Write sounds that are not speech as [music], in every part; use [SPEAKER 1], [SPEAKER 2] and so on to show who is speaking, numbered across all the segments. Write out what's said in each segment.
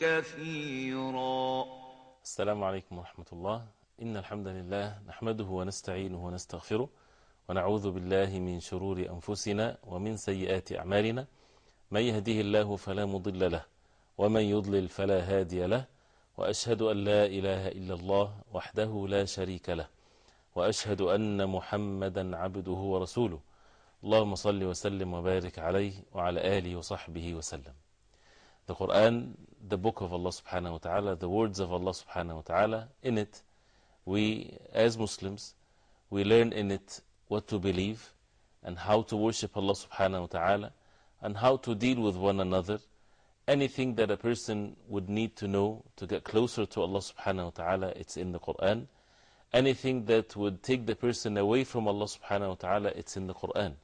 [SPEAKER 1] كثيرا.
[SPEAKER 2] السلام عليكم ورحمة الله. إن الحمد لله نحمده ونستعينه ونستغفره ونعوذ بالله من شرور أنفسنا ومن سيئات أعمالنا. من يهده الله فلا مضل له ومن يضلل فلا هادي له. وأشهد أن لا إله إلا الله وحده لا شريك له. وأشهد أن محمدا عبده ورسوله. اللهم صل وسلم وبارك عليه وعلى آله وصحبه وسلم The Quran, the book of Allah subhanahu wa ta'ala, the words of Allah subhanahu wa ta'ala, in it, we as Muslims, we learn in it what to believe and how to worship Allah subhanahu wa ta'ala and how to deal with one another. Anything that a person would need to know to get closer to Allah subhanahu wa ta'ala, it's in the Quran. Anything that would take the person away from Allah subhanahu wa ta'ala, it's in the Quran.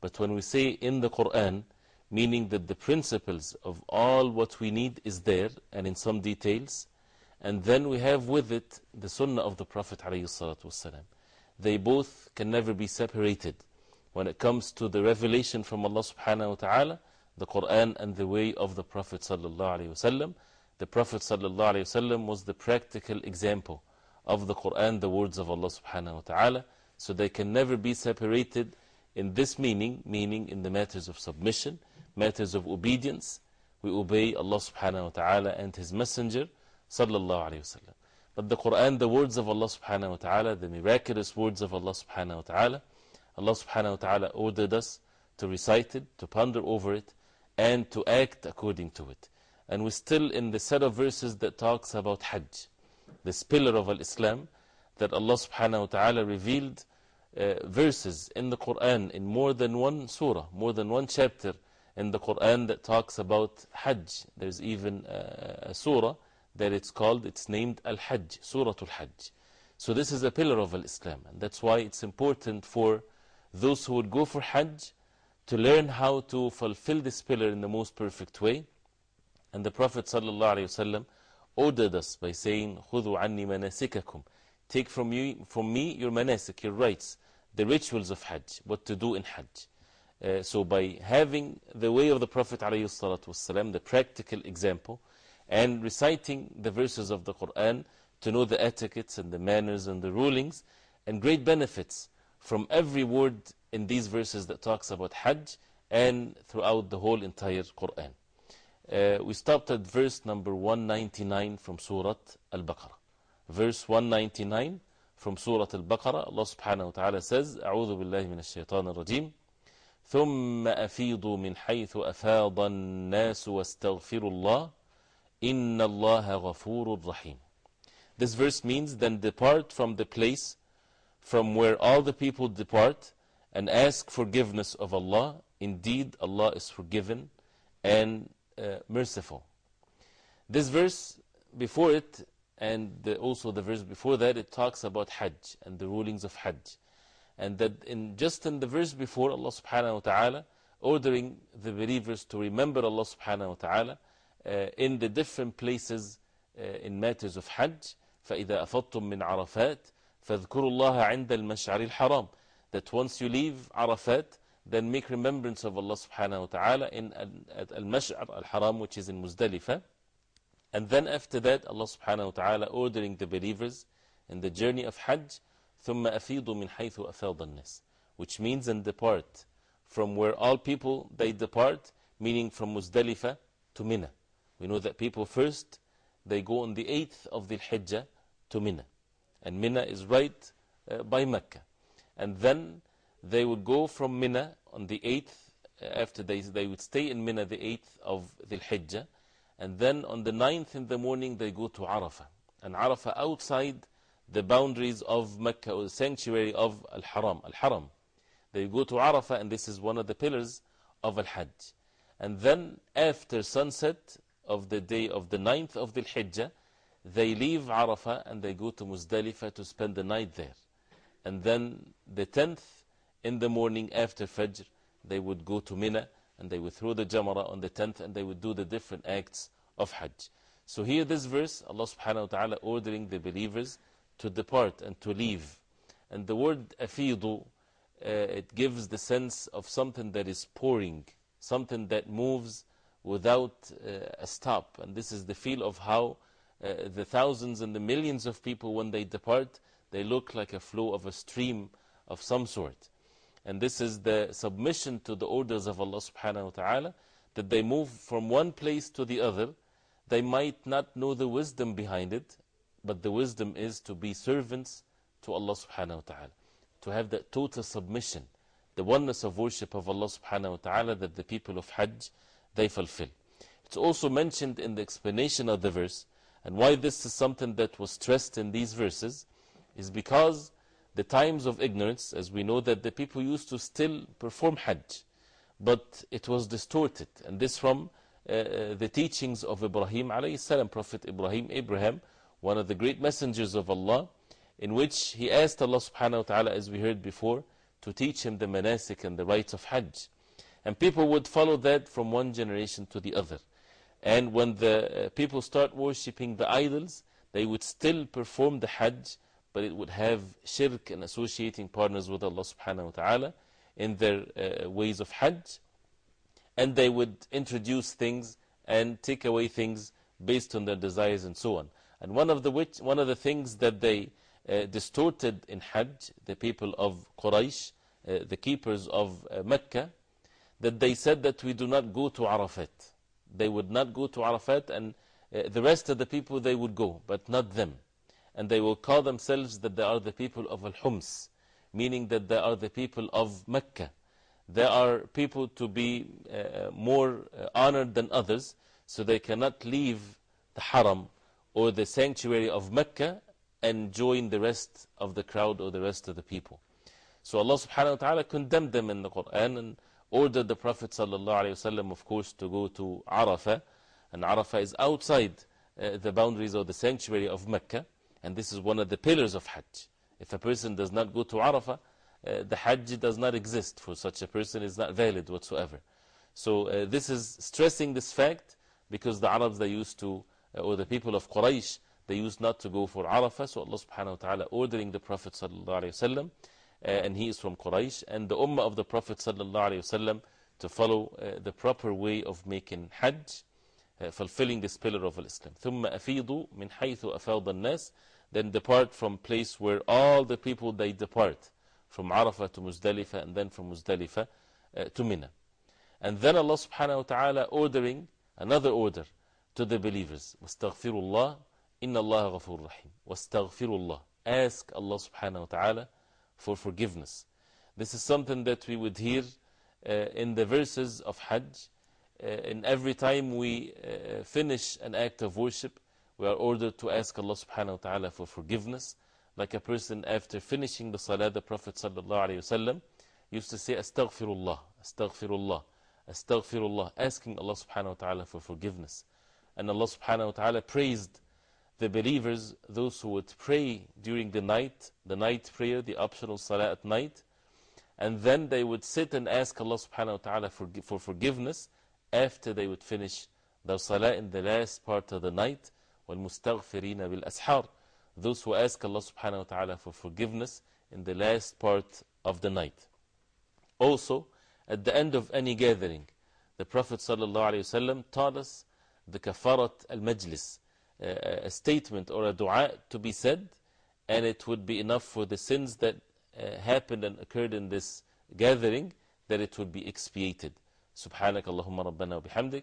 [SPEAKER 2] But when we say in the Quran, meaning that the principles of all what we need is there and in some details, and then we have with it the Sunnah of the Prophet ﷺ. They both can never be separated when it comes to the revelation from Allah subhanahu wa ta'ala, the Quran and the way of the Prophet ﷺ. The Prophet ﷺ was the practical example of the Quran, the words of Allah subhanahu wa ta'ala, so they can never be separated in this meaning, meaning in the matters of submission, matters of obedience, we obey Allah subhanahu wa ta'ala and His Messenger sallallahu alayhi wa sallam. But the Quran, the words of Allah subhanahu wa ta'ala, the miraculous words of Allah subhanahu wa ta'ala, Allah subhanahu wa ta'ala ordered us to recite it, to ponder over it, and to act according to it. And we're still in the set of verses that talks about Hajj, this pillar of Al-Islam that Allah subhanahu wa ta'ala revealed verses in the Quran in more than one surah, more than one chapter in the Quran that talks about Hajj. There's even a, a surah that it's called, it's named Al-Hajj, Surah Al-Hajj. So this is a pillar of Al-Islam, and that's why it's important for those who would go for Hajj to learn how to fulfill this pillar in the most perfect way. And the Prophet ﷺ ordered us by saying, خُذُوا عَنِّي مَنَاسِكَكُمْ Take from, you, from me your manasik, your rites, the rituals of Hajj, what to do in Hajj. Uh, so by having the way of the Prophet ﷺ, the practical example, and reciting the verses of the Quran to know the etiquettes and the manners and the rulings, and great benefits from every word in these verses that talks about Hajj and throughout the whole entire Quran. Uh, we stopped at verse number 199 from Surah Al-Baqarah Verse 199 from Surah Al-Baqarah, Allah subhanahu wa ta'ala says, أعوذ بالله من الشيطان الرجيم ثم أفيضوا من حيث أفاض الناس واستغفروا الله إن الله غفور رحيم This verse means, then depart from the place from where all the people depart and ask forgiveness of Allah. Indeed, Allah is forgiven and uh, merciful. This verse before it, and the, also the verse before that, it talks about Hajj and the rulings of Hajj. And that in, just in the verse before, Allah subhanahu wa ta'ala ordering the believers to remember Allah subhanahu wa ta'ala uh, in the different places uh, in matters of Hajj. فَإِذَا أَفَضْتُم مِّنْ عَرَفَاتٍ فَاذْكُرُوا اللَّهَ عِنْدَ الْمَشْعَرِ الْحَرَامِ That once you leave Arafat, then make remembrance of Allah subhanahu wa ta'ala in Al-Mash'ar Al-Haram, which is in Muzdalifah. And then after that, Allah subhanahu wa ta'ala ordering the believers in the journey of Hajj, ثُمَّ أَفِيضُ مِنْ حَيْثُ أَفَاضَ النس, Which means, and depart from where all people, they depart, meaning from Muzdalifah to Mina. We know that people first, they go on the 8th of the Hijjah to Mina. And Mina is right uh, by Mecca. And then they would go from Mina on the 8th, uh, after they, they would stay in Mina the 8th of the Hijjah. And then on the 9th in the morning, they go to Arafah. And Arafah outside the boundaries of Mecca or the sanctuary of Al Haram. Al Haram. They go to Arafah, and this is one of the pillars of Al Hajj. And then after sunset of the day of the ninth of the Hijjah, they leave Arafah and they go to Muzdalifah to spend the night there. And then the 10th in the morning after Fajr, they would go to Mina and they would throw the Jamrah on the 10th and they would do the different acts of Hajj. So here this verse, Allah subhanahu wa ta'ala ordering the believers to depart and to leave. And the word afidu, uh, it gives the sense of something that is pouring, something that moves without uh, a stop. And this is the feel of how uh, the thousands and the millions of people, when they depart, they look like a flow of a stream of some sort. And this is the submission to the orders of Allah subhanahu wa ta'ala, that they move from one place to the other. They might not know the wisdom behind it, but the wisdom is to be servants to Allah subhanahu wa ta'ala, to have that total submission, the oneness of worship of Allah subhanahu wa ta'ala that the people of Hajj, they fulfill. It's also mentioned in the explanation of the verse, and why this is something that was stressed in these verses, is because the times of ignorance, as we know that the people used to still perform Hajj, but it was distorted. And this from uh, the teachings of Ibrahim salam, Prophet Ibrahim, Abraham, one of the great messengers of Allah, in which he asked Allah subhanahu wa ta'ala, as we heard before, to teach him the manasik and the rites of Hajj. And people would follow that from one generation to the other. And when the uh, people start worshipping the idols, they would still perform the Hajj, but it would have shirk and associating partners with Allah subhanahu wa ta'ala in their uh, ways of Hajj. And they would introduce things and take away things based on their desires and so on. And one of the, which, one of the things that they uh, distorted in Hajj, the people of Quraysh, uh, the keepers of uh, Mecca, that they said that we do not go to Arafat. They would not go to Arafat, and the rest of the people they would go, but not them. And they will call themselves that they are the people of Al Hums, meaning that they are the people of Mecca. They are people to be uh, more uh, honored than others, so they cannot leave the Haram or the sanctuary of Mecca and join the rest of the crowd or the rest of the people. So Allah subhanahu wa ta'ala condemned them in the Quran and ordered the Prophet sallallahu of course, to go to Arafah. And Arafah is outside uh, the boundaries of the sanctuary of Mecca. And this is one of the pillars of Hajj. If a person does not go to Arafah, uh, the Hajj does not exist for such a person, is not valid whatsoever. So uh, this is stressing this fact because the Arabs they used to, uh, or the people of Quraysh, they used not to go for Arafah. So Allah subhanahu wa ta'ala ordering the Prophet sallallahu alayhi wasallam, and he is from Quraysh, and the Ummah of the Prophet sallallahu alayhi wasallam to follow the proper way of making Hajj, fulfilling this pillar of Islam. ثم أفيضوا من حيث أفاض الناس then depart from place where all the people they depart, from Arafah to Muzdalifah, and then from Muzdalifah uh, to Mina. And then Allah subhanahu wa ta'ala ordering another order to the believers. Wastaghfirullah, inna Allah ghafur rahim. Wastaghfirullah. Ask Allah subhanahu wa ta'ala for forgiveness. This is something that we would hear uh, in the verses of Hajj. Uh, in every time we uh, finish an act of worship, we are ordered to ask Allah subhanahu wa ta'ala for forgiveness. Like a person after finishing the salah, the Prophet sallallahu alayhi wasallam used to say, Astaghfirullah, Astaghfirullah, Astaghfirullah, asking Allah subhanahu wa ta'ala for forgiveness. And Allah subhanahu wa ta'ala praised the believers, those who would pray during the night, the night prayer, the optional salah at night, and then they would sit and ask Allah subhanahu wa ta'ala for, for forgiveness after they would finish their salah in the last part of the night. وَالْمُسْتَغْفِرِينَ بِالْأَسْحَارِ Those who ask Allah subhanahu wa ta'ala for forgiveness in the last part of the night. Also, at the end of any gathering, the Prophet sallallahu alayhi wasallam taught us the kafarat al-majlis, a statement or a dua to be said, and it would be enough for the sins that uh, happened and occurred in this gathering, that it would be expiated. سبحانك اللهم ربنا وبحمدك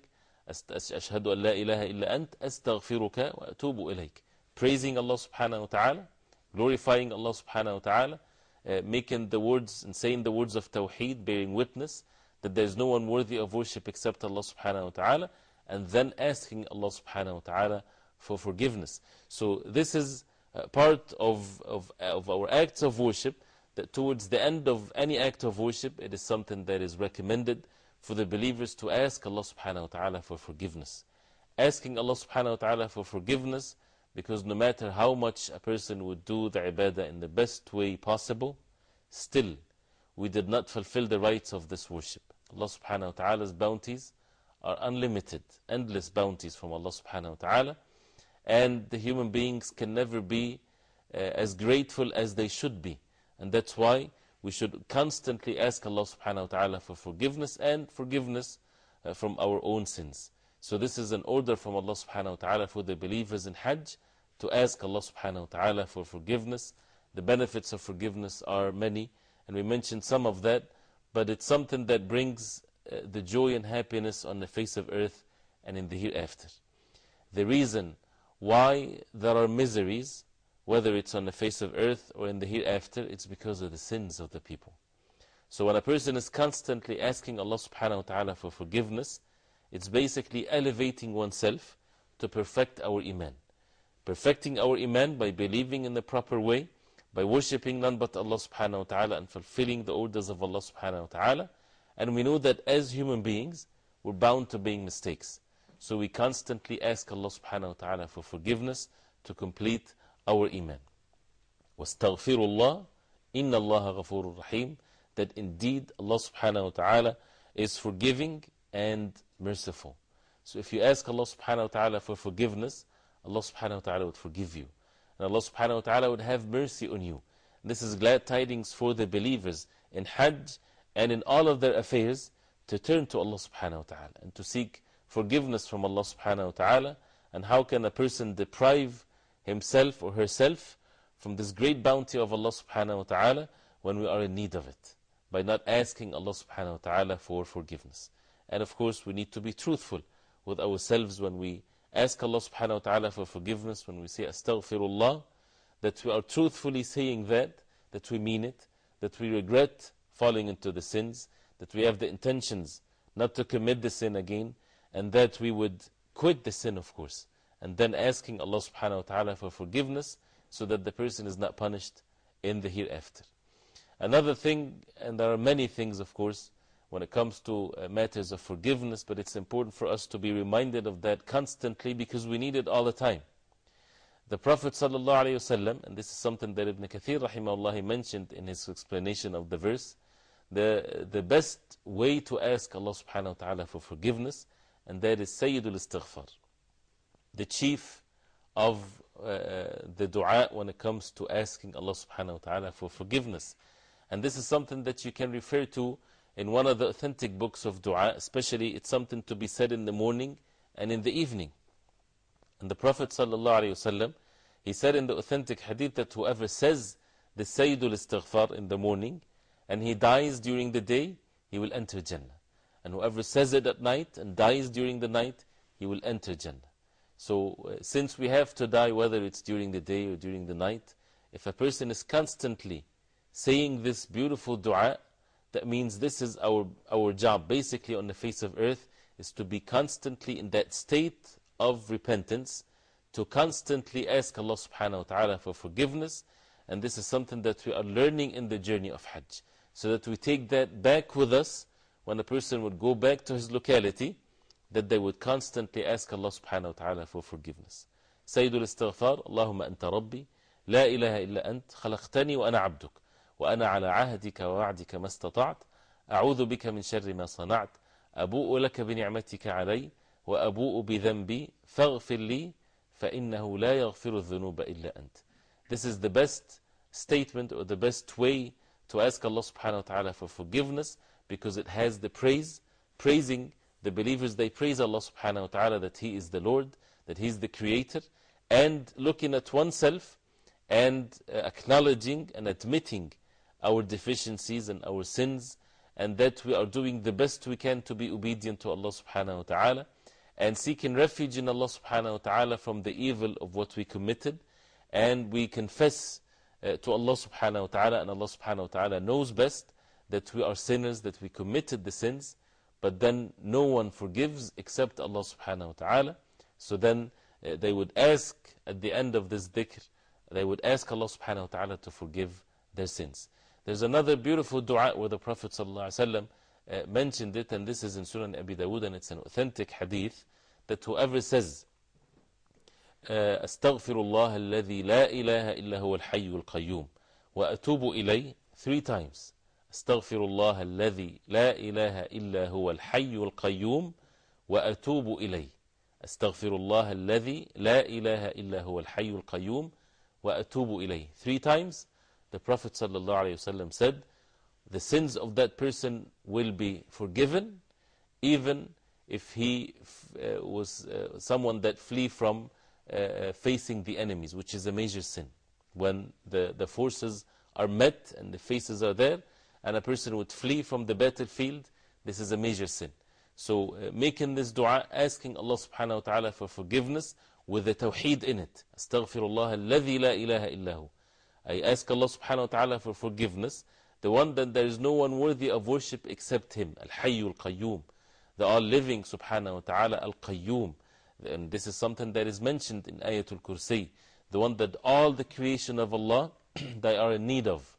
[SPEAKER 2] أشهد أن لا إله إلا أنت أستغفرك وأتوب إليك praising Allah subhanahu wa ta'ala glorifying Allah subhanahu wa ta'ala uh, making the words and saying the words of Tawheed bearing witness that there is no one worthy of worship except Allah subhanahu wa ta'ala and then asking Allah subhanahu wa ta'ala for forgiveness so this is part of, of, of our acts of worship that towards the end of any act of worship it is something that is recommended for the believers to ask Allah subhanahu wa ta'ala for forgiveness. asking Allah subhanahu wa ta'ala for forgiveness because no matter how much a person would do the ibadah in the best way possible, still we did not fulfill the rights of this worship. Allah subhanahu wa ta'ala's bounties are unlimited, endless bounties from Allah subhanahu wa ta'ala, and the human beings can never be uh, as grateful as they should be. And that's why we should constantly ask Allah subhanahu wa ta'ala for forgiveness and forgiveness uh, from our own sins. So this is an order from Allah subhanahu wa ta'ala for the believers in Hajj to ask Allah subhanahu wa ta'ala for forgiveness. The benefits of forgiveness are many, and we mentioned some of that, but it's something that brings uh, the joy and happiness on the face of earth and in the hereafter. The reason why there are miseries, whether it's on the face of earth or in the hereafter, it's because of the sins of the people. So when a person is constantly asking Allah subhanahu wa ta'ala for forgiveness, it's basically elevating oneself to perfect our Iman. Perfecting our Iman by believing in the proper way, by worshipping none but Allah subhanahu wa ta'ala and fulfilling the orders of Allah subhanahu wa ta'ala. And we know that as human beings, we're bound to being mistakes. So we constantly ask Allah subhanahu wa ta'ala for forgiveness to complete our Iman. Wastaghfirullah, inna Allah ghafurur rahim, that indeed Allah subhanahu wa ta'ala is forgiving and merciful. So if you ask Allah subhanahu wa ta'ala for forgiveness, Allah subhanahu wa ta'ala would forgive you. And Allah subhanahu wa ta'ala would have mercy on you. This is glad tidings for the believers in Hajj and in all of their affairs to turn to Allah subhanahu wa ta'ala and to seek forgiveness from Allah subhanahu wa ta'ala. And how can a person deprive himself or herself from this great bounty of Allah subhanahu wa ta'ala when we are in need of it? By not asking Allah subhanahu wa ta'ala for forgiveness. And of course, we need to be truthful with ourselves when we ask Allah subhanahu wa ta'ala for forgiveness, when we say astaghfirullah, that we are truthfully saying that, that we mean it, that we regret falling into the sins, that we have the intentions not to commit the sin again, and that we would quit the sin, of course, and then asking Allah subhanahu wa ta'ala for forgiveness so that the person is not punished in the hereafter. Another thing, and there are many things, of course, when it comes to uh, matters of forgiveness, but it's important for us to be reminded of that constantly because we need it all the time. The Prophet ﷺ, and this is something that Ibn Kathir rahimahullah mentioned in his explanation of the verse, the, the best way to ask Allah subhanahu wa ta'ala for forgiveness, and that is Sayyidul Istighfar, the chief of uh, the dua when it comes to asking Allah subhanahu wa ta'ala for forgiveness. And this is something that you can refer to in one of the authentic books of dua, especially it's something to be said in the morning and in the evening. And the Prophet ﷺ, he said in the authentic hadith that whoever says the Sayyidul Istighfar in the morning and he dies during the day, he will enter Jannah. And whoever says it at night and dies during the night, he will enter Jannah. So, uh, since we have to die, whether it's during the day or during the night, if a person is constantly saying this beautiful dua, that means this is our, our job, basically, on the face of earth, is to be constantly in that state of repentance, to constantly ask Allah subhanahu wa ta'ala for forgiveness. And this is something that we are learning in the journey of Hajj. So that we take that back with us when a person would go back to his locality, that they would constantly ask Allah subhanahu wa ta'ala for forgiveness. سيد الاستغفار اللهم أنت ربي لا إله إلا أنت خلقتني وأنا عبدك وأنا على عهدك ووعدك ما استطعت أعوذ بك من شر ما صنعت أبوء لك بنعمتك علي وأبوء بذنبي فاغفر لي فإنه لا يغفر الذنوب إلا أنت This is the best statement or the best way to ask Allah subhanahu wa ta'ala for forgiveness because it has the praise, praising the believers, they praise Allah subhanahu wa ta'ala that He is the Lord, that He is the Creator, and looking at oneself and uh, acknowledging and admitting our deficiencies and our sins, and that we are doing the best we can to be obedient to Allah subhanahu wa ta'ala, and seeking refuge in Allah subhanahu wa ta'ala from the evil of what we committed, and we confess uh, to Allah subhanahu wa ta'ala, and Allah subhanahu wa ta'ala knows best that we are sinners, that we committed the sins, but then no one forgives except Allah subhanahu wa ta'ala. So then uh, they would ask at the end of this dhikr, they would ask Allah subhanahu wa ta'ala to forgive their sins. There's another beautiful dua where the Prophet sallallahu uh, mentioned it, and this is in Sunan Abi Dawood, and it's an authentic hadith that whoever says, uh, أستغفر الله الذي لا إله إلا هو الحي القيوم وأتوب إليه three times أستغفر الله الذي لا إله إلا هو الحي القيوم وأتوب إليه أستغفر الله الذي لا إله إلا هو الحي القيوم وأتوب إليه three times the Prophet صلى الله عليه وسلم said the sins of that person will be forgiven even if he uh, was uh, someone that flee from uh, facing the enemies, which is a major sin. When the, the forces are met and the faces are there, and a person would flee from the battlefield, this is a major sin. So, uh, making this dua, asking Allah subhanahu wa ta'ala for forgiveness with the tawheed in it. Astaghfirullah alladhi la ilaha illahu. I ask Allah subhanahu wa ta'ala for forgiveness, the one that there is no one worthy of worship except Him, Al Hayyul Qayyum, the all living subhanahu wa ta'ala, Al Qayyum. And this is something that is mentioned in Ayatul Kursi, the one that all the creation of Allah [clears throat] they are in need of.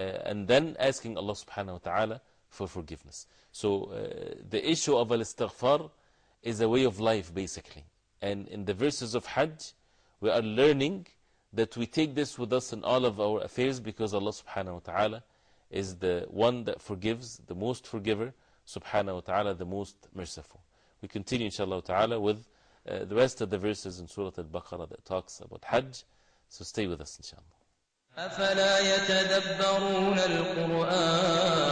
[SPEAKER 2] Uh, and then asking Allah subhanahu wa ta'ala for forgiveness. So uh, the issue of al istighfar is a way of life basically. And in the verses of Hajj, we are learning that we take this with us in all of our affairs because Allah subhanahu wa ta'ala is the one that forgives, the most forgiver, subhanahu wa ta'ala, the most merciful. We continue, inshallah ta'ala, with uh, the rest of the verses in Surah Al Baqarah that talks about Hajj. So stay with us, inshallah.
[SPEAKER 3] أفلا يتدبرون القرآن؟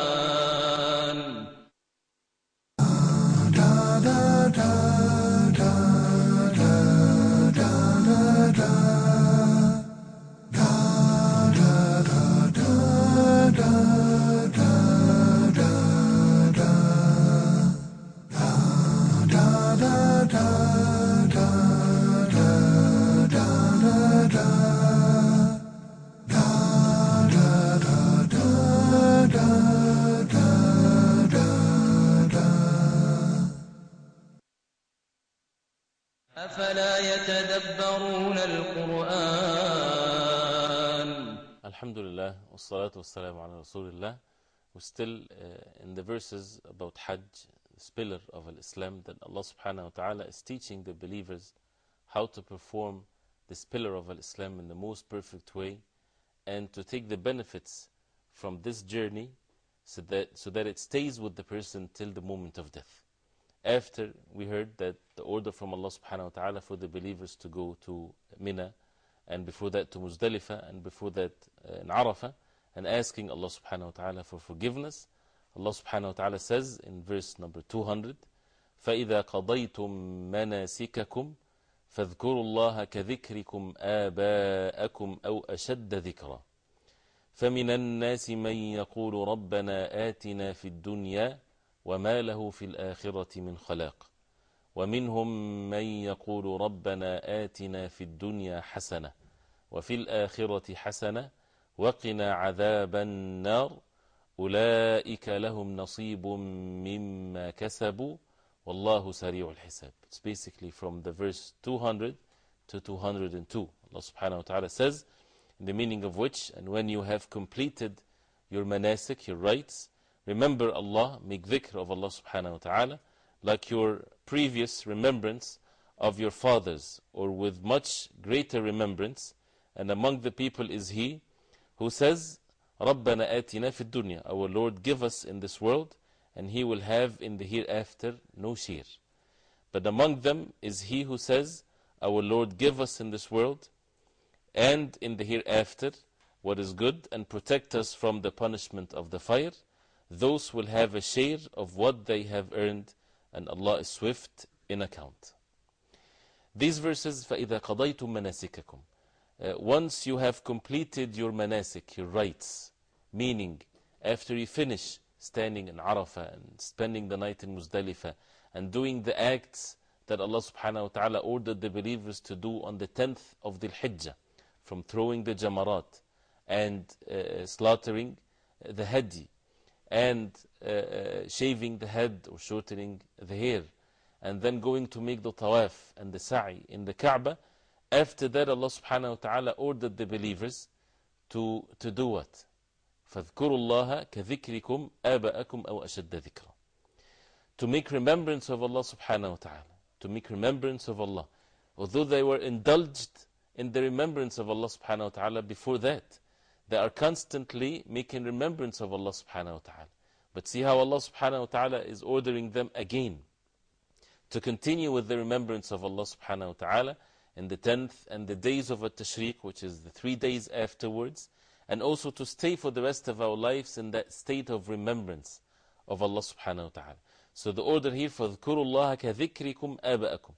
[SPEAKER 2] Wassalatu wassalamu ala Rasulillah. We're still uh, in the verses about Hajj, this pillar of Islam, that Allah subhanahu wa ta'ala is teaching the believers how to perform this pillar of Islam in the most perfect way and to take the benefits from this journey so that, so that it stays with the person till the moment of death. After we heard that the order from Allah subhanahu wa ta'ala for the believers to go to Mina and before that to Muzdalifah, and before that uh, in Arafah, and asking Allah subhanahu wa ta'ala for forgiveness. Allah subhanahu wa ta'ala says in verse number 200, فَإِذَا قَضَيْتُم مَنَاسِكَكُمْ فاذكروا الله كذكركم آباءكم أو أشد ذكرا فمن الناس من يقول ربنا آتنا في الدنيا وما له في الآخرة من خلاق ومنهم من يقول ربنا آتنا في الدنيا حسنة وفي الآخرة حسنة وقنا عذاب النار أولئك لهم نصيب مما كسبوا والله سريع الحساب It's basically from the verse 200 to 202 Allah subhanahu wa ta'ala says in the meaning of which and when you have completed your manasik, your rites remember Allah, make dhikr of Allah subhanahu wa ta'ala like your previous remembrance of your fathers, or with much greater remembrance, and among the people is he who says, رَبَّنَا آتِنَا فِي الدُّنْيَا Our Lord give us in this world, and he will have in the hereafter no share. But among them is he who says, Our Lord give us in this world, and in the hereafter what is good, and protect us from the punishment of the fire. Those will have a share of what they have earned and Allah is swift in account. These verses, فَإِذَا قَضَيْتُم مَنَاسِكَكُمْ uh, once you have completed your manasik, your rites, meaning after you finish standing in Arafah and spending the night in Muzdalifah and doing the acts that Allah subhanahu wa ta'ala ordered the believers to do on the 10th of the Hijjah, from throwing the jamarat and uh, slaughtering the hadi and uh, uh, shaving the head or shortening the hair, and then going to make the tawaf and the sa'i in the Kaaba. After that, Allah subhanahu wa ta'ala ordered the believers to, to do what? فَاذْكُرُوا اللَّهَ كَذِكْرِكُمْ آبَأَكُمْ أَوْ أَشَدَّ ذِكْرًا To make remembrance of Allah subhanahu wa ta'ala, to make remembrance of Allah. Although they were indulged in the remembrance of Allah subhanahu wa ta'ala before that, they are constantly making remembrance of Allah subhanahu wa ta'ala. But see how Allah subhanahu wa ta'ala is ordering them again to continue with the remembrance of Allah subhanahu wa ta'ala in the 10th and the days of At-Tashriq, which is the three days afterwards, and also to stay for the rest of our lives in that state of remembrance of Allah subhanahu wa ta'ala. So the order here, فَذْكُرُوا اللَّهَ كَذِكْرِكُمْ آبَأَكُمْ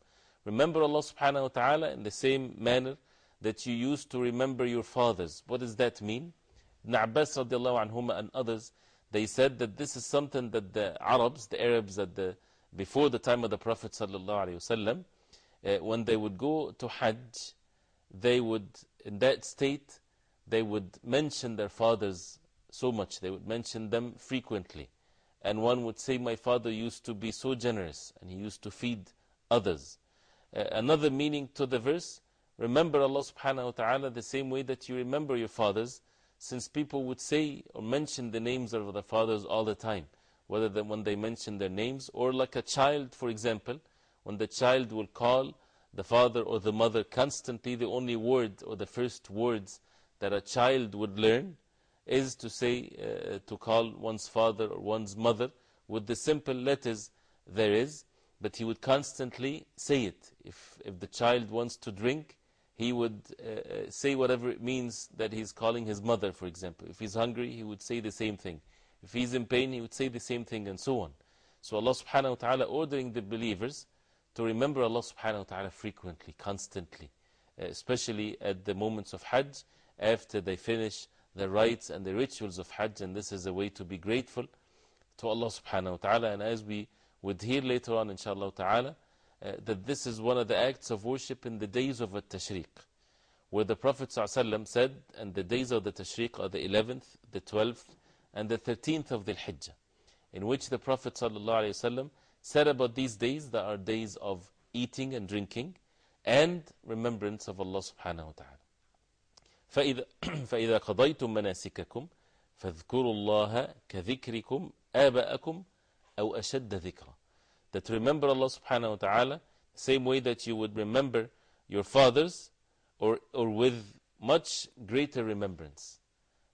[SPEAKER 2] Remember Allah subhanahu wa ta'ala in the same manner that you used to remember your fathers. What does that mean? Ibn Abbas radiallahu anhuma and others, they said that this is something that the Arabs, the Arabs at the, before the time of the Prophet sallallahu alayhi wasallam, uh, when they would go to Hajj, they would, in that state, they would mention their fathers so much. They would mention them frequently. And one would say, My father used to be so generous and he used to feed others. Uh, another meaning to the verse remember Allah subhanahu wa ta'ala the same way that you remember your fathers, since people would say or mention the names of their fathers all the time, whether when they mention their names or like a child, for example, when the child will call the father or the mother constantly, the only word or the first words that a child would learn is to say, uh, to call one's father or one's mother with the simple letters there is, but he would constantly say it. If, if the child wants to drink, he would uh, say whatever it means that he's calling his mother, for example. If he's hungry, he would say the same thing. If he's in pain, he would say the same thing, and so on. So Allah subhanahu wa ta'ala ordering the believers to remember Allah subhanahu wa ta'ala frequently, constantly, uh, especially at the moments of Hajj, after they finish the rites and the rituals of Hajj, and this is a way to be grateful to Allah subhanahu wa ta'ala. And as we would hear later on, inshallah ta'ala, uh, that this is one of the acts of worship in the days of At-Tashriq, where the Prophet ﷺ said, and the days of the Tashriq are the 11th, the 12th, and the 13th of the Hijjah, in which the Prophet ﷺ said about these days that are days of eating and drinking and remembrance of Allah subhanahu wa ta'ala. فإذا, فإذا قضيتم [clears throat] مناسككم فاذكروا الله كذكركم آباءكم أو أشد ذكرًا that remember Allah subhanahu wa ta'ala the same way that you would remember your fathers or, or with much greater remembrance.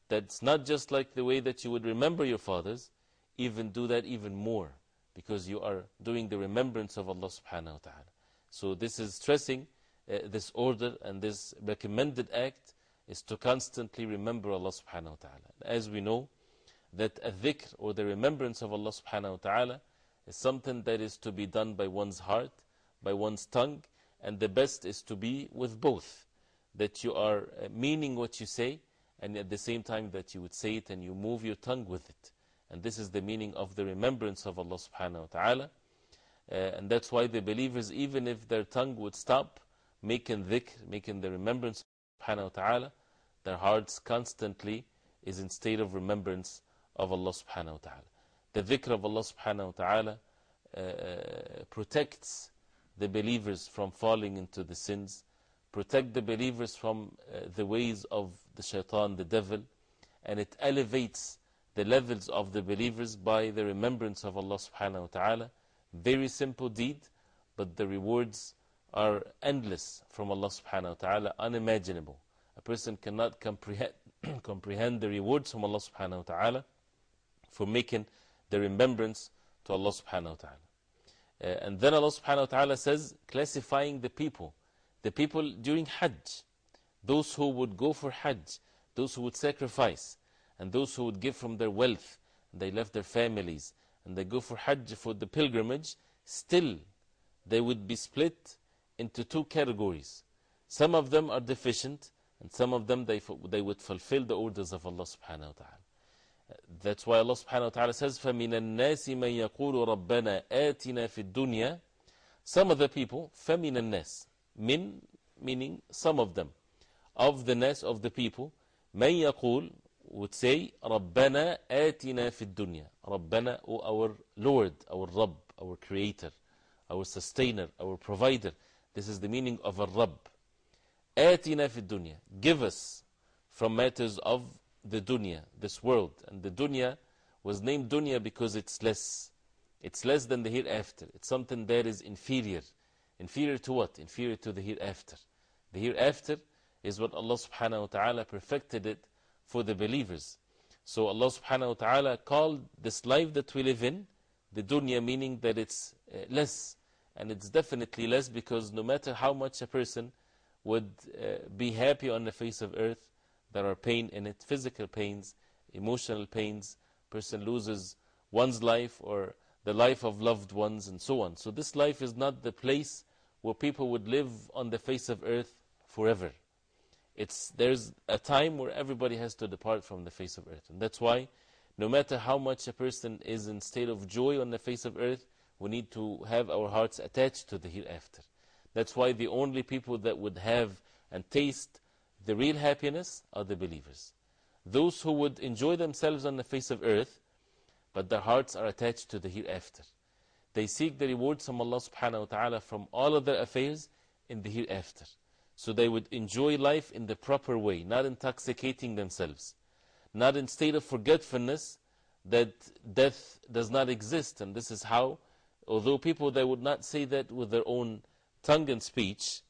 [SPEAKER 2] That's not just like the way that you would remember your fathers, even do that even more because you are doing the remembrance of Allah subhanahu wa ta'ala. So this is stressing uh, this order and this recommended act is to constantly remember Allah subhanahu wa ta'ala. As we know that a dhikr or the remembrance of Allah subhanahu wa ta'ala is something that is to be done by one's heart, by one's tongue, and the best is to be with both. That you are uh, meaning what you say, and at the same time that you would say it and you move your tongue with it. And this is the meaning of the remembrance of Allah subhanahu wa ta'ala. Uh, and that's why the believers, even if their tongue would stop making dhikr, making the remembrance of Allah subhanahu wa ta'ala, their hearts constantly is in state of remembrance of Allah subhanahu wa ta'ala the dhikr of Allah subhanahu wa ta'ala uh, protects the believers from falling into the sins, protect the believers from uh, the ways of the shaitan, the devil, and it elevates the levels of the believers by the remembrance of Allah subhanahu wa ta'ala. Very simple deed, but the rewards are endless from Allah subhanahu wa ta'ala, unimaginable. A person cannot comprehend, [coughs] comprehend the rewards from Allah subhanahu wa ta'ala for making the remembrance to Allah subhanahu wa ta'ala. Uh, and then Allah subhanahu wa ta'ala says, classifying the people. The people during Hajj, those who would go for Hajj, those who would sacrifice, and those who would give from their wealth, and they left their families, and they go for Hajj for the pilgrimage, still they would be split into two categories. Some of them are deficient, and some of them they, they would fulfill the orders of Allah subhanahu wa ta'ala. That's why Allah subhanahu wa ta'ala says, فَمِنَ النَّاسِ مَنْ يَقُولُ رَبَّنَا آتِنَا فِي الدُّنْيَا Some of the people, فَمِنَ النَّاسِ Min, meaning some of them. Of the nas, of the people, مَنْ يَقُول would say, رَبَّنَا آتِنَا فِي الدُّنْيا رَبَّنَا, O our Lord, our Rabb, our Creator, our Sustainer, our Provider. This is the meaning of a Rabb. آتِنَا فِي الدُّنْيا Give us from matters of the dunya, this world. And the dunya was named dunya because it's less. It's less than the hereafter. It's something that is inferior. Inferior to what? Inferior to the hereafter. The hereafter is what Allah subhanahu wa ta'ala perfected it for the believers. So Allah subhanahu wa ta'ala called this life that we live in, the dunya meaning that it's uh, less. And it's definitely less because no matter how much a person would uh, be happy on the face of earth, there are pain in it, physical pains, emotional pains, person loses one's life or the life of loved ones and so on. So this life is not the place where people would live on the face of earth forever. It's, there's a time where everybody has to depart from the face of earth. And that's why, no matter how much a person is in state of joy on the face of earth, we need to have our hearts attached to the hereafter. That's why the only people that would have and taste the real happiness are the believers. Those who would enjoy themselves on the face of earth, but their hearts are attached to the hereafter. They seek the rewards from Allah subhanahu wa ta'ala from all of their affairs in the hereafter. So they would enjoy life in the proper way, not intoxicating themselves, not in state of forgetfulness that death does not exist. And this is how, although people they would not say that with their own tongue and speech,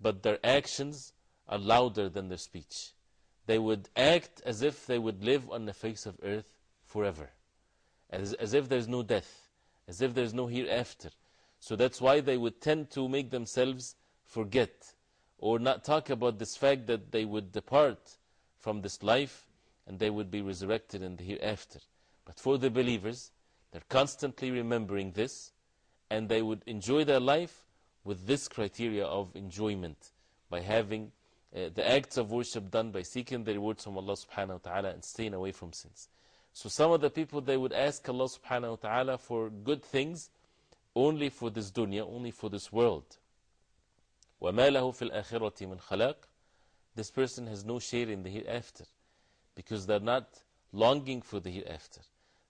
[SPEAKER 2] but their actions are louder than their speech. They would act as if they would live on the face of earth forever, as, as if there's no death, as if there's no hereafter. So that's why they would tend to make themselves forget or not talk about this fact that they would depart from this life and they would be resurrected in the hereafter. But for the believers, they're constantly remembering this and they would enjoy their life with this criteria of enjoyment by having uh, the acts of worship done by seeking the rewards from Allah subhanahu wa ta'ala and staying away from sins. So some of the people they would ask Allah subhanahu wa ta'ala for good things only for this dunya, only for this world. وَمَا لَهُ فِي الْآخِرَةِ مِنْ خَلَاقٍ This person has no share in the hereafter because they're not longing for the hereafter.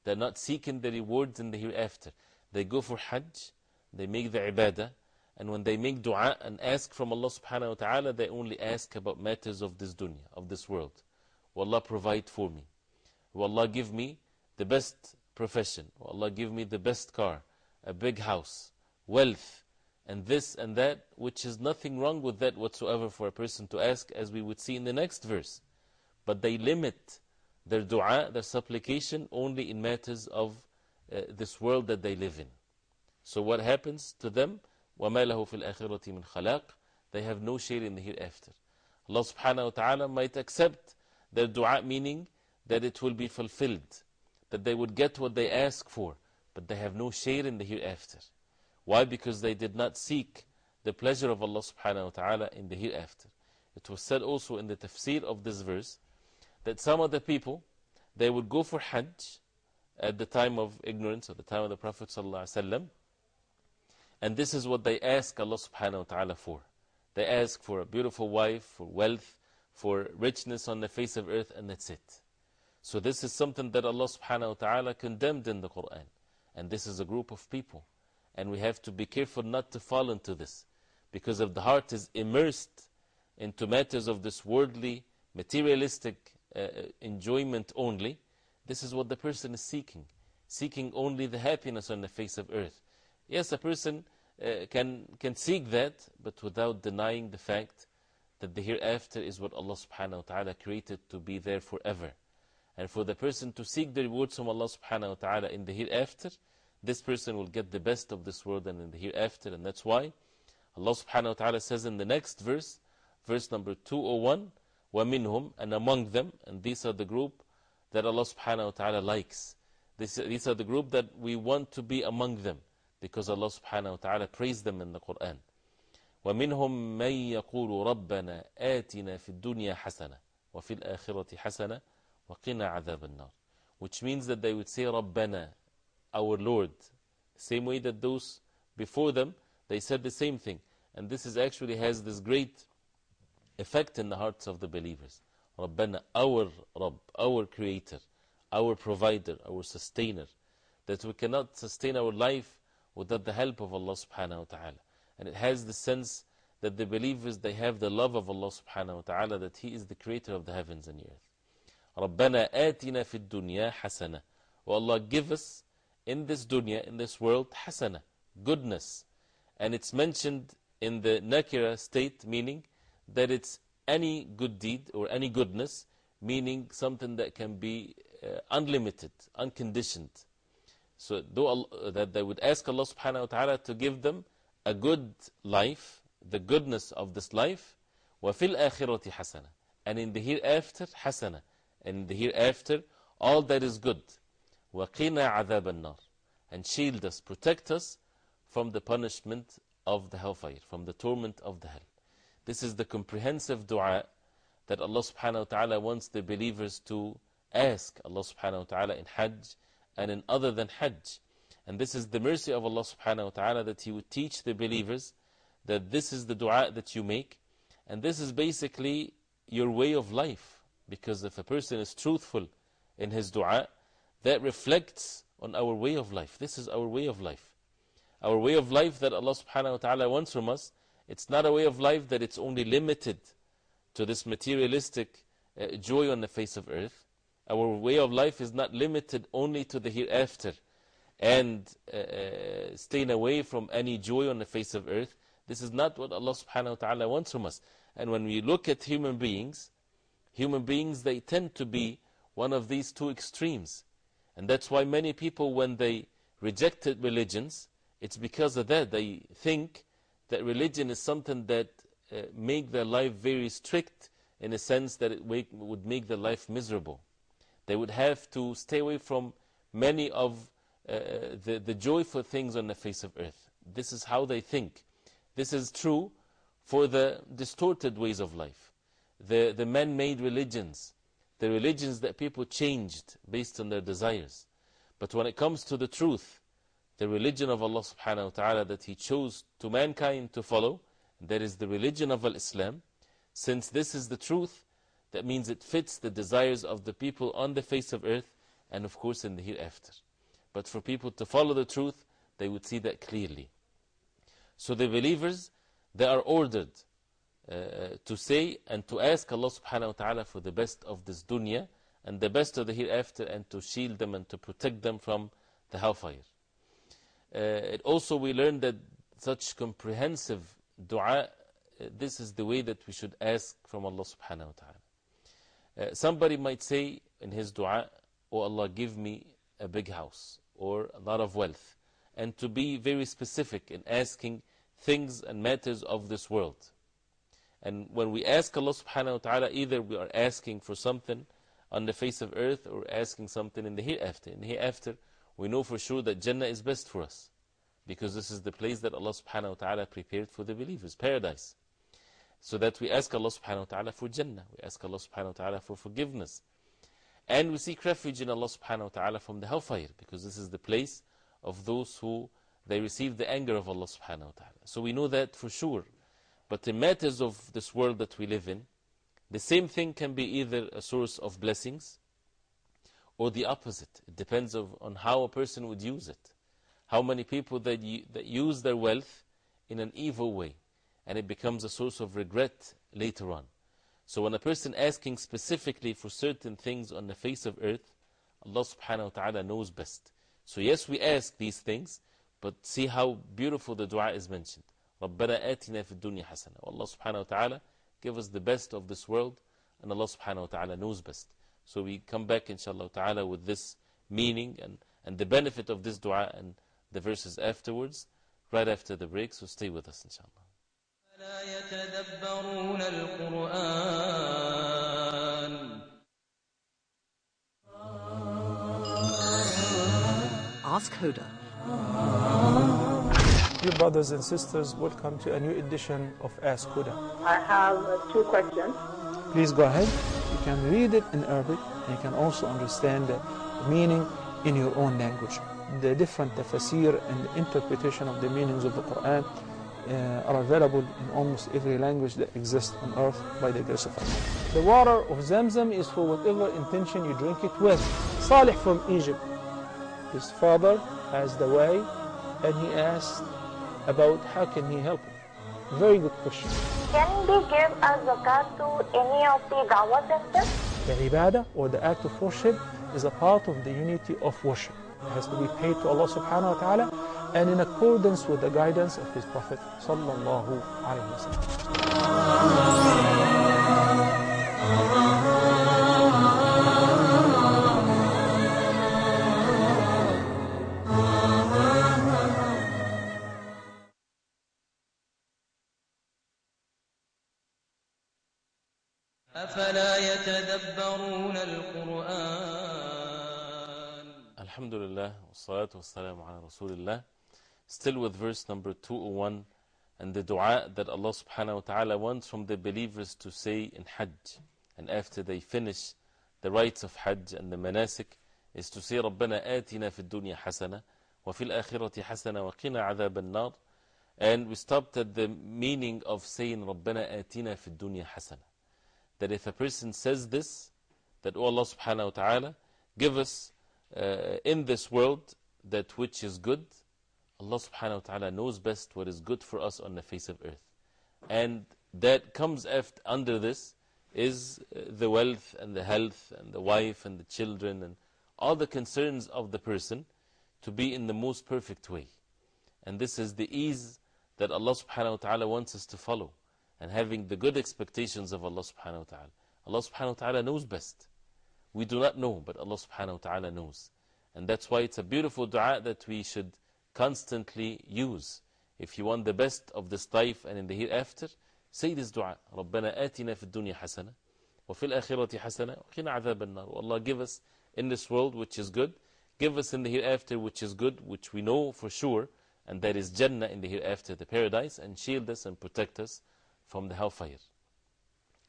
[SPEAKER 2] They're not seeking the rewards in the hereafter. They go for Hajj, they make the ibadah, and when they make dua and ask from Allah subhanahu wa ta'ala, they only ask about matters of this dunya, of this world. Will Allah provide for me? Will Allah give me the best profession? Will Allah give me the best car, a big house, wealth, and this and that, which is nothing wrong with that whatsoever for a person to ask, as we would see in the next verse. But they limit their dua, their supplication, only in matters of uh, this world that they live in. So what happens to them? وَمَا لَهُ فِي الْآخِرَةِ مِنْ خَلَاقٍ They have no share in the hereafter. Allah subhanahu wa ta'ala might accept their dua, meaning that it will be fulfilled, that they would get what they ask for, but they have no share in the hereafter. Why? Because they did not seek the pleasure of Allah subhanahu wa ta'ala in the hereafter. It was said also in the tafsir of this verse that some of the people, they would go for Hajj at the time of ignorance, at the time of the Prophet wasallam, and this is what they ask Allah subhanahu wa ta'ala for. They ask for a beautiful wife, for wealth, for richness on the face of earth, and that's it. So this is something that Allah subhanahu wa ta'ala condemned in the Quran. And this is a group of people. And we have to be careful not to fall into this. Because if the heart is immersed into matters of this worldly, materialistic uh, enjoyment only, this is what the person is seeking. Seeking only the happiness on the face of earth. Yes, a person uh, can, can seek that, but without denying the fact that the hereafter is what Allah subhanahu wa ta'ala created to be there forever. And for the person to seek the rewards from Allah subhanahu wa ta'ala in the hereafter, this person will get the best of this world and in the hereafter. And that's why Allah subhanahu wa ta'ala says in the next verse, verse number 201, وَمِنْهُمْ And among them, and these are the group that Allah subhanahu wa ta'ala likes. This, these are the group that we want to be among them because Allah subhanahu wa ta'ala praised them in the Quran. ومنهم من يقول ربنا آتنا في الدنيا حسنة وفي الآخرة حسنة وقنا عذاب النار which means that they would say ربنا our Lord same way that those before them they said the same thing and this is actually has this great effect in the hearts of the believers ربنا our Rabb our creator our provider our sustainer that we cannot sustain our life without the help of Allah subhanahu wa ta'ala. And it has the sense that the believers, they have the love of Allah subhanahu wa ta'ala, that He is the creator of the heavens and the earth. رَبَّنَا آتِنَا فِي الدُّنْيَا حَسَنَةً O Allah, give us in this dunya, in this world, hasana, goodness. and it's mentioned in the nakira state, meaning that it's any good deed or any goodness, meaning something that can be uh, unlimited, unconditioned. So though Allah, that they would ask Allah subhanahu wa ta'ala to give them a good life, the goodness of this life, وَفِي الْآخِرَةِ حَسَنَةً And in the hereafter, حَسَنَةً And in the hereafter, all that is good. وَقِنَا عَذَابَ النَّارِ And shield us, protect us from the punishment of the hellfire, from the torment of the hell. This is the comprehensive dua that Allah subhanahu wa ta'ala wants the believers to ask Allah subhanahu wa ta'ala in Hajj and in other than Hajj. And this is the mercy of Allah subhanahu wa ta'ala that He would teach the believers that this is the dua that you make, and this is basically your way of life. Because if a person is truthful in his dua, that reflects on our way of life. This is our way of life. Our way of life that Allah subhanahu wa ta'ala wants from us, it's not a way of life that it's only limited to this materialistic uh, joy on the face of earth. Our way of life is not limited only to the hereafter and uh, uh, staying away from any joy on the face of earth. This is not what Allah subhanahu wa ta'ala wants from us. And when we look at human beings, human beings, they tend to be one of these two extremes. And that's why many people, when they rejected religions, it's because of that. They think that religion is something that uh, make their life very strict in a sense that it would make their life miserable. They would have to stay away from many of uh, the, the joyful things on the face of earth. This is how they think. This is true for the distorted ways of life, the, the man made religions, the religions that people changed based on their desires. But when it comes to the truth, the religion of Allah subhanahu wa ta'ala that He chose to mankind to follow, that is the religion of Al Islam. Since this is the truth, that means it fits the desires of the people on the face of earth and, of course, in the hereafter. But for people to follow the truth, they would see that clearly. So the believers, they are ordered uh, to say and to ask Allah subhanahu wa ta'ala for the best of this dunya and the best of the hereafter and to shield them and to protect them from the hellfire. Uh, also we learn that such comprehensive dua, uh, this is the way that we should ask from Allah subhanahu wa ta'ala. Uh, somebody might say in his dua, Oh Allah, give me a big house or a lot of wealth. And to be very specific in asking things and matters of this world. And when we ask Allah subhanahu wa ta'ala, either we are asking for something on the face of earth or asking something in the hereafter. In the hereafter, we know for sure that Jannah is best for us. Because this is the place that Allah subhanahu wa ta'ala prepared for the believers, paradise. So that we ask Allah subhanahu wa ta'ala for Jannah. We ask Allah subhanahu wa ta'ala for forgiveness. And we seek refuge in Allah subhanahu wa ta'ala from the hellfire. Because this is the place of those who they receive the anger of Allah subhanahu wa ta'ala. So we know that for sure. But in matters of this world that we live in, the same thing can be either a source of blessings or the opposite. It depends of, on how a person would use it. How many people that, that use their wealth in an evil way and it becomes a source of regret later on. So when a person asking specifically for certain things on the face of earth, Allah subhanahu wa ta'ala knows best. So yes, we ask these things, but see how beautiful the dua is mentioned. ربنا آتنا في الدنيا حسنة. والله سبحانه وتعالى give us the best of this world and Allah subhanahu wa ta'ala knows best. So we come back inshallah ta'ala with this meaning and, and the benefit of this dua and the verses afterwards right after the break. So stay with us inshallah
[SPEAKER 4] Ask Huda.
[SPEAKER 5] Dear brothers and sisters, welcome to a new edition of Ask Huda.
[SPEAKER 6] I have uh, two questions.
[SPEAKER 5] Please go ahead. You can read it in Arabic and you can also understand the meaning in your own language. The different tafsir and interpretation of the meanings of the Quran uh, are available in almost every language that exists on earth by the grace of Allah. The water of Zamzam is for whatever intention you drink it with. Salih from Egypt, his father has the way and he asked about how can he help him. Very good question.
[SPEAKER 7] Can we give a zakat to any of the dawah centers?
[SPEAKER 5] The ibadah or the act of worship is a part of the unity of worship. It has to be paid to Allah subhanahu wa ta'ala and in accordance with the guidance of his Prophet sallallahu alaihi wasallam.
[SPEAKER 3] أفلا يتدبرون القرآن
[SPEAKER 2] Alhamdulillah, wassalatu wassalamu ala Rasulillah. Still with verse number 201 and the dua that Allah subhanahu wa ta'ala wants from the believers to say in Hajj. And after they finish the rites of Hajj and the manasik, is to say, رَبَّنَا آتِنَا فِي الدُّنْيا حَسَنَةً وَفِي الْآخِرَةِ حَسَنَةً وَقِنَا عَذَابَ النَّارِ And we stopped at the meaning of saying, رَبَّنَا آتِنَا فِي الدُّنْيا حَسَنَةً That if a person says this, that, oh Allah subhanahu wa ta'ala, give us uh, in this world that which is good, Allah subhanahu wa ta'ala knows best what is good for us on the face of earth. And that comes under this is uh, the wealth and the health and the wife and the children and all the concerns of the person to be in the most perfect way. And this is the ease that Allah subhanahu wa ta'ala wants us to follow and having the good expectations of Allah subhanahu wa ta'ala. Allah subhanahu wa ta'ala knows best. We do not know, but Allah subhanahu wa ta'ala knows. And that's why it's a beautiful dua that we should constantly use. If you want the best of this life and in the hereafter, say this dua. رَبَّنَا آتِنَا فِي الدُّنْيا حَسَنَةً وَفِي الْآخِرَةِ حَسَنَةً وَقِنَا عَذَابَ النَّارِ Allah give us in this world which is good, give us in the hereafter which is good, which we know for sure, and that is Jannah in the hereafter, the paradise, and shield us and protect us from the hellfire.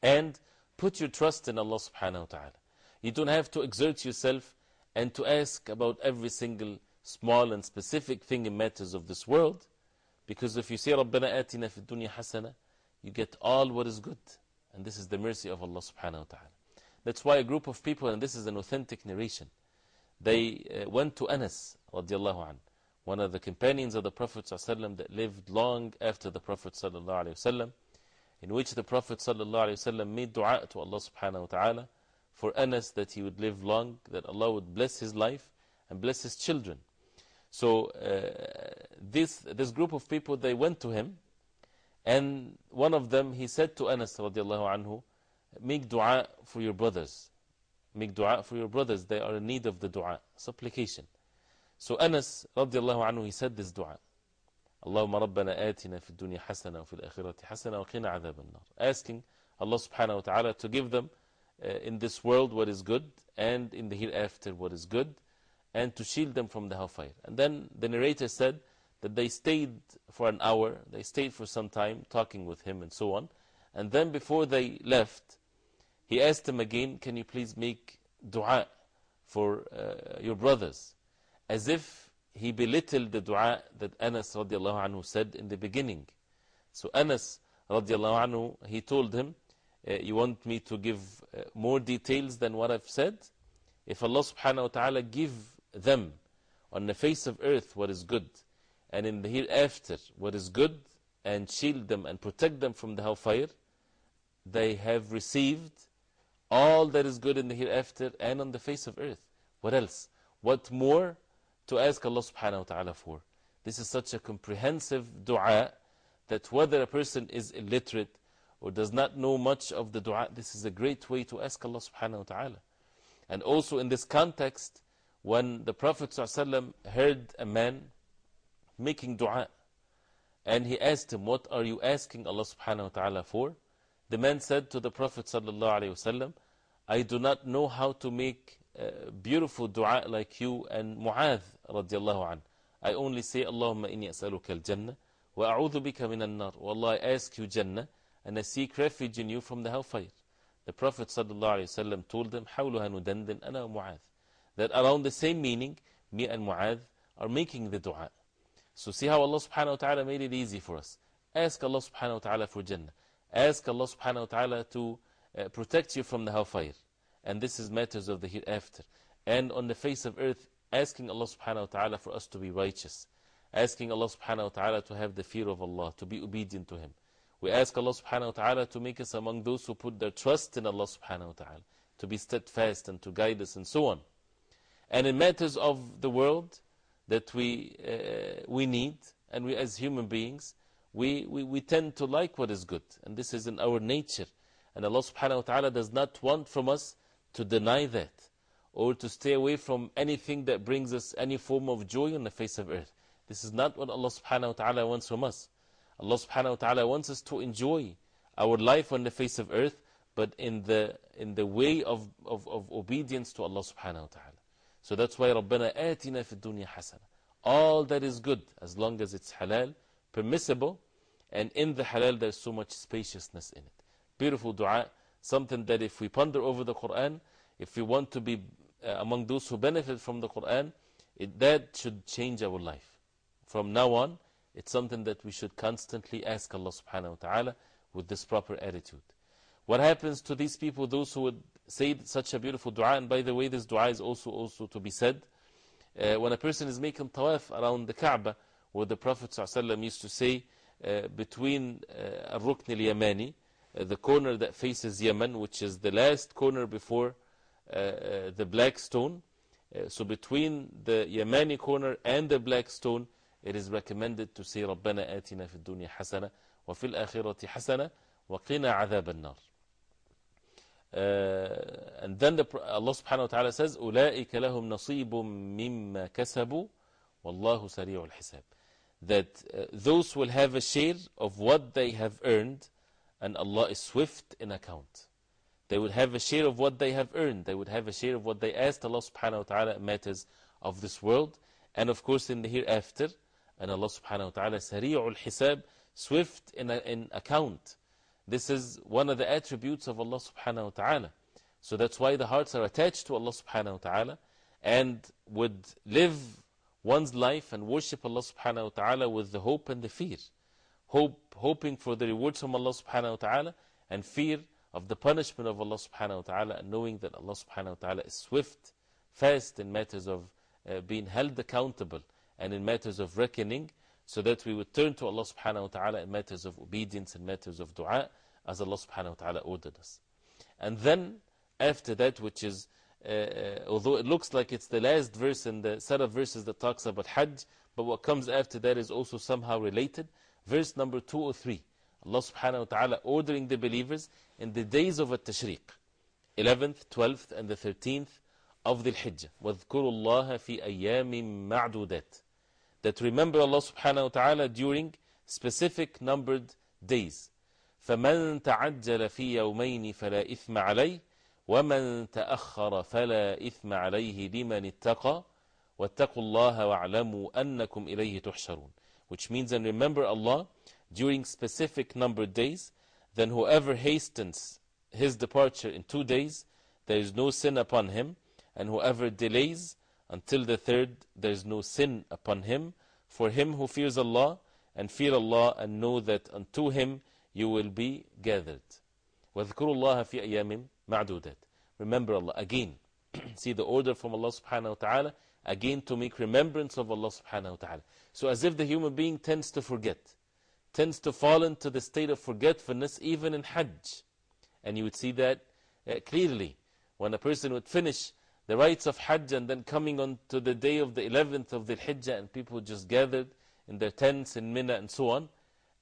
[SPEAKER 2] And put your trust in Allah subhanahu wa ta'ala. You don't have to exert yourself and to ask about every single small and specific thing in matters of this world. Because if you say, رَبَّنَا آتِنَا فِي الدُّنْيا حَسَنَةً you get all what is good. And this is the mercy of Allah subhanahu wa ta'ala. That's why a group of people, and this is an authentic narration, they uh, went to Anas radiallahu anh, one of the companions of the Prophet ﷺ that lived long after the Prophet ﷺ, in which the Prophet ﷺ made dua to Allah subhanahu wa ta'ala for Anas that he would live long, that Allah would bless his life and bless his children. So uh, this, this group of people, they went to him and one of them, he said to Anas radiallahu anhu, make dua for your brothers. Make dua for your brothers. They are in need of the dua. Supplication. So Anas radiallahu anhu, he said this dua. اللهم ربنا آتنا في الدنيا حسنة وفي الآخرة حسنة وقنا عذاب النار. Asking Allah subhanahu wa ta'ala to give them uh, in this world what is good and in the hereafter what is good and to shield them from the hellfire. And then the narrator said that they stayed for an hour, they stayed for some time talking with him and so on. And then before they left, he asked them again, Can you please make dua for uh, your brothers? As if he belittled the dua that Anas radiallahu anhu said in the beginning. So Anas radiallahu anhu, he told him, uh, You want me to give uh, more details than what I've said? If Allah subhanahu wa ta'ala give them on the face of earth what is good, and in the hereafter what is good, and shield them and protect them from the hellfire, they have received all that is good in the hereafter and on the face of earth. What else? What more to ask Allah subhanahu wa ta'ala for? This is such a comprehensive dua that whether a person is illiterate or does not know much of the dua, this is a great way to ask Allah subhanahu wa ta'ala. And also in this context, when the Prophet heard a man making dua, and he asked him, What are you asking Allah subhanahu wa ta'ala for? The man said to the Prophet I do not know how to make uh, beautiful dua like you and Mu'adh radiallahu an. I only say, Allahumma inni as'aluka al-jannah wa a'udhu bika min al-nar. Wallah, I ask you Jannah and I seek refuge in you from the hellfire. The Prophet ﷺ told them, حَوْلُهَا نُدَنْدِنْ أَنَا وَمُعَاذ That around the same meaning, me and Mu'adh are making the dua. So see how Allah subhanahu wa ta'ala made it easy for us. Ask Allah subhanahu wa ta'ala for Jannah. Ask Allah subhanahu wa ta'ala to uh, protect you from the hellfire. And this is matters of the hereafter. And on the face of earth, asking Allah subhanahu wa ta'ala for us to be righteous. Asking Allah subhanahu wa ta'ala to have the fear of Allah, to be obedient to Him. We ask Allah subhanahu wa ta'ala to make us among those who put their trust in Allah subhanahu wa ta'ala, to be steadfast and to guide us and so on. And in matters of the world, that we, uh, we need, and we as human beings, we, we, we tend to like what is good, and this is in our nature. And Allah subhanahu wa ta'ala does not want from us to deny that or to stay away from anything that brings us any form of joy on the face of earth. This is not what Allah subhanahu wa ta'ala wants from us. Allah subhanahu wa ta'ala wants us to enjoy our life on the face of earth, but in the, in the way of, of, of obedience to Allah subhanahu wa ta'ala. So that's why Rabbana atina fi dunya hasana. All that is good, as long as it's halal, permissible, and in the halal there's so much spaciousness in it. Beautiful dua something that if we ponder over the Quran, if we want to be uh, among those who benefit from the Quran, it, that should change our life. From now on, it's something that we should constantly ask Allah subhanahu wa ta'ala with this proper attitude. What happens to these people, those who would say such a beautiful dua, and by the way, this dua is also, also to be said, uh, when a person is making tawaf around the Kaaba, where the Prophet used to say, uh, between uh, Al-Rukn al-Yamani, uh, the corner that faces Yemen, which is the last corner before uh, uh, the black stone. Uh, so between the Yemeni corner and the black stone, it is recommended to say ربنا آتنا في الدنيا حسنة وفي الآخرة حسنة وقنا عذاب النار. Uh, and then the, Allah subhanahu wa ta'ala says أولئك لهم نصيب مما كسبوا والله سريع الحساب that uh, those will have a share of what they have earned and Allah is swift in account. They would have a share of what they have earned. They would have a share of what they asked Allah subhanahu wa ta'ala matters of this world and of course in the hereafter. And Allah subhanahu wa ta'ala sari'ul hisab, swift in, in account. This is one of the attributes of Allah subhanahu wa ta'ala. So that's why the hearts are attached to Allah subhanahu wa ta'ala and would live one's life and worship Allah subhanahu wa ta'ala with the hope and the fear. Hope, hoping for the rewards from Allah subhanahu wa ta'ala and fear of the punishment of Allah subhanahu wa ta'ala and knowing that Allah subhanahu wa ta'ala is swift, fast in matters of uh, being held accountable and in matters of reckoning so that we would turn to Allah subhanahu wa ta'ala in matters of obedience and matters of dua as Allah subhanahu wa ta'ala ordered us. And then after that which is uh, uh, although it looks like it's the last verse in the set of verses that talks about Hajj, but what comes after that is also somehow related. Verse number 203. Allah subhanahu wa ta'ala ordering the believers in the days of At-Tashriq, 11th, 12th, and the 13th of the Hijjah. اللَّهَ فِي أَيَّامٍ مَعْدُودَاتٍ That remember Allah subhanahu wa ta'ala during specific numbered days. فَمَنْ تَعَجَّلَ فِي يَوْمَيْنِ فَلَا إِثْمَ عَلَيْهِ ومن تأخر فلا إثم عليه لمن اتقى واتقوا الله واعلموا أنكم إليه تحشرون which means and remember Allah during specific numbered days then whoever hastens his departure in two days there is no sin upon him and whoever delays until the third there is no sin upon him for him who fears Allah and fear Allah and know that unto him you will be gathered واذكروا الله في أيام معدودات remember Allah again [clears throat] see the order from Allah subhanahu wa ta'ala again to make remembrance of Allah subhanahu wa ta'ala so as if the human being tends to forget tends to fall into the state of forgetfulness even in Hajj and you would see that uh, clearly when a person would finish the rites of Hajj and then coming on to the day of the 11th of the Hijjah and people just gathered in their tents in Mina and so on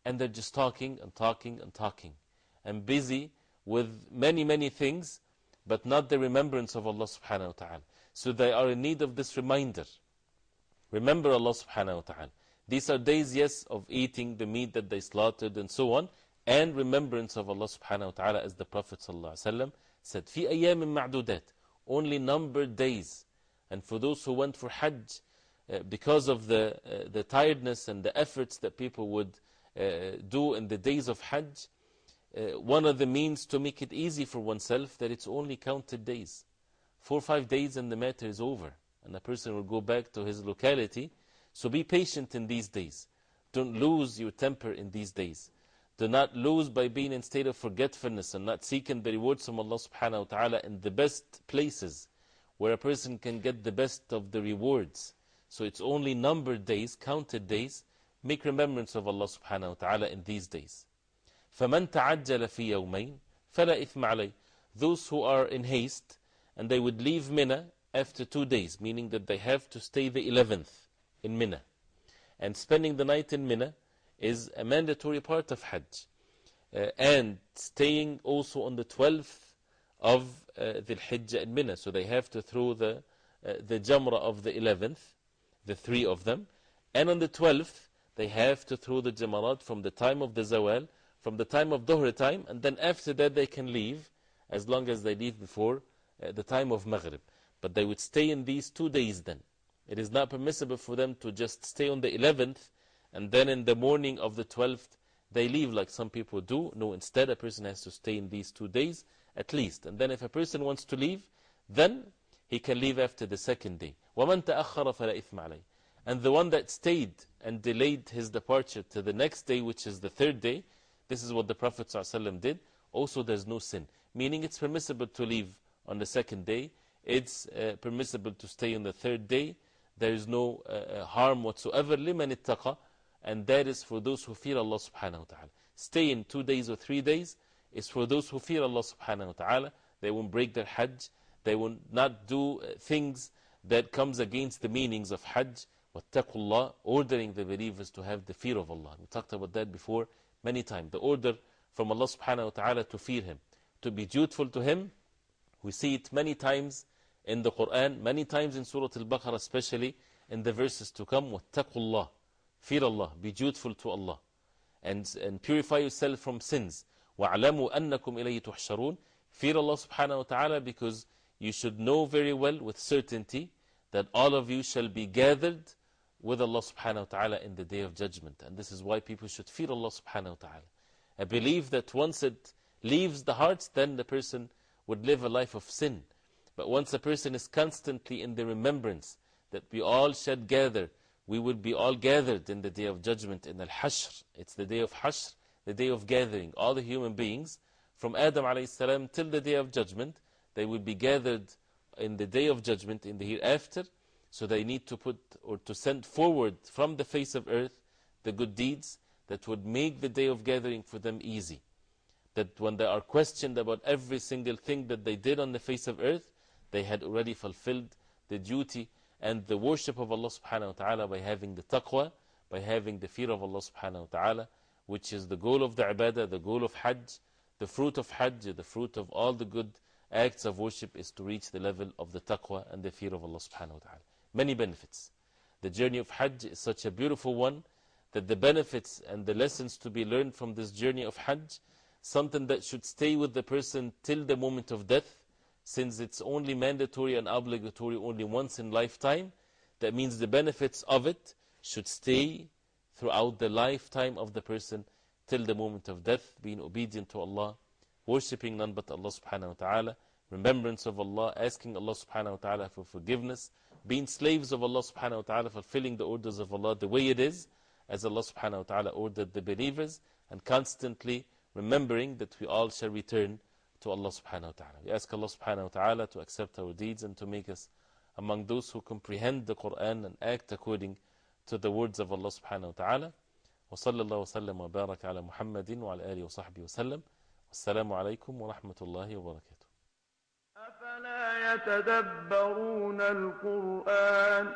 [SPEAKER 2] and they're just talking and talking and talking and busy with many, many things, but not the remembrance of Allah subhanahu wa ta'ala. So they are in need of this reminder. Remember Allah subhanahu wa ta'ala. These are days, yes, of eating the meat that they slaughtered and so on, and remembrance of Allah subhanahu wa ta'ala as the Prophet sallallahu alaihi wasallam said, في أيام معدودات, only numbered days. And for those who went for Hajj, uh, because of the, uh, the tiredness and the efforts that people would uh, do in the days of Hajj, uh, one of the means to make it easy for oneself that it's only counted days. Four or five days and the matter is over. And the person will go back to his locality. So be patient in these days. Don't lose your temper in these days. Do not lose by being in state of forgetfulness and not seeking the rewards from Allah subhanahu wa ta'ala in the best places where a person can get the best of the rewards. So it's only numbered days, counted days. Make remembrance of Allah subhanahu wa ta'ala in these days. فمن تعجل في يومين فلا إثم عليه those who are in haste and they would leave Mina after two days meaning that they have to stay the 11th in Mina. And spending the night in Mina is a mandatory part of Hajj. Uh, and staying also on the 12th of uh, the Hijjah in Mina. So they have to throw the, uh, the Jamrah of the 11th, the three of them. And on the 12th, they have to throw the Jamarat from the time of the Zawal, from the time of Dhuhr time, and then after that they can leave, as long as they leave before uh, the time of Maghrib. But they would stay in these two days then. It is not permissible for them to just stay on the 11th and then in the morning of the 12th they leave like some people do. No, instead a person has to stay in these two days at least. And then if a person wants to leave, then he can leave after the second day. وَمَنْ تَأَخَّرَ فَلَا إِثْمَ عَلَيْهِ And the one that stayed and delayed his departure to the next day, which is the third day, this is what the Prophet ﷺ did, also there's no sin. Meaning it's permissible to leave on the second day, it's uh, permissible to stay on the third day, there is no uh, harm whatsoever. لِمَنِ اتَّقَى And that is for those who fear Allah subhanahu wa ta'ala. Stay in two days or three days is for those who fear Allah subhanahu wa ta'ala. They won't break their hajj. They will not do uh, things that comes against the meanings of hajj. وَاتَّقُوا اللَّهِ Ordering the believers to have the fear of Allah. We talked about that before many times. The order from Allah subhanahu wa ta'ala to fear Him. To be dutiful to Him. We see it many times in the Quran, many times in Surah Al-Baqarah, especially in the verses to come. وَاتَّقُوا اللَّهِ Fear Allah. Be dutiful to Allah. And, and purify yourself from sins. وَاعْلَمُوا أَنَّكُمْ إِلَيْهِ تُحْشَرُونَ Fear Allah subhanahu wa ta'ala because you should know very well with certainty that all of you shall be gathered with Allah subhanahu wa ta'ala in the day of judgment. And this is why people should fear Allah subhanahu wa ta'ala. I believe that once it leaves the heart, then the person would live a life of sin. But once a person is constantly in the remembrance that we all shall gather, we will be all gathered in the day of judgment in Al-Hashr. It's the day of Hashr, the day of gathering. All the human beings, from Adam salam till the day of judgment, they will be gathered in the day of judgment in the hereafter. So they need to put or to send forward from the face of earth the good deeds that would make the day of gathering for them easy. That when they are questioned about every single thing that they did on the face of earth, they had already fulfilled the duty and the worship of Allah subhanahu wa ta'ala by having the taqwa, by having the fear of Allah subhanahu wa ta'ala, which is the goal of the ibadah, the goal of hajj, the fruit of hajj, the fruit of all the good acts of worship is to reach the level of the taqwa and the fear of Allah subhanahu wa ta'ala. Many benefits. The journey of hajj is such a beautiful one that the benefits and the lessons to be learned from this journey of hajj, something that should stay with the person till the moment of death, since it's only mandatory and obligatory only once in lifetime, that means the benefits of it should stay throughout the lifetime of the person till the moment of death, being obedient to Allah, worshipping none but Allah subhanahu wa ta'ala, remembrance of Allah, asking Allah subhanahu wa ta'ala for forgiveness, being slaves of Allah subhanahu wa ta'ala, fulfilling the orders of Allah the way it is, as Allah subhanahu wa ta'ala ordered the believers, and constantly remembering that we all shall return to Allah subhanahu wa ta'ala. We ask Allah subhanahu wa ta'ala to accept our deeds and to make us among those who comprehend the Quran and act according to the words of Allah subhanahu wa ta'ala. وصلى الله وسلم وبارك على محمد وعلى آله وصحبه وسلم والسلام عليكم ورحمة الله وبركاته
[SPEAKER 8] أفلا يتدبرون القرآن